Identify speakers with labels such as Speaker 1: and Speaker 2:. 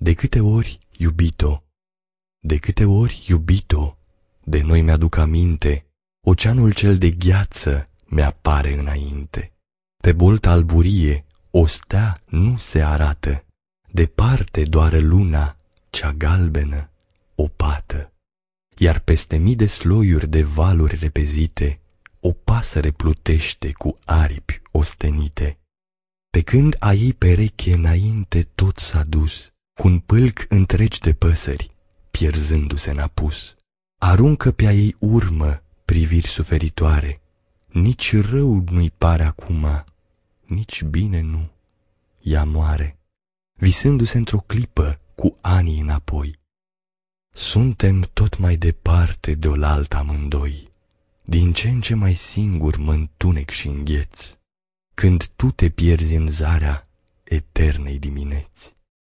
Speaker 1: De câte ori, iubito, de câte ori, iubito, de noi mi-aduc aminte, oceanul cel de gheață mi-apare înainte. Pe bolta alburie o stea nu se arată, departe doar luna, cea galbenă, o pată. Iar peste mii de sloiuri de valuri repezite, o pasăre plutește cu aripi ostenite. Pe când a ei pereche înainte tot s-a dus, cu un pâlc întregi de păsări, pierzându-se în apus. Aruncă pe a ei urmă priviri suferitoare, nici rău nu-i pare acum, nici bine nu, ea moare, visându-se într-o clipă cu anii înapoi. Suntem tot mai departe de oaltă amândoi, din ce în ce mai singur mă întunec și îngheț, când tu te pierzi în zarea eternei dimineți.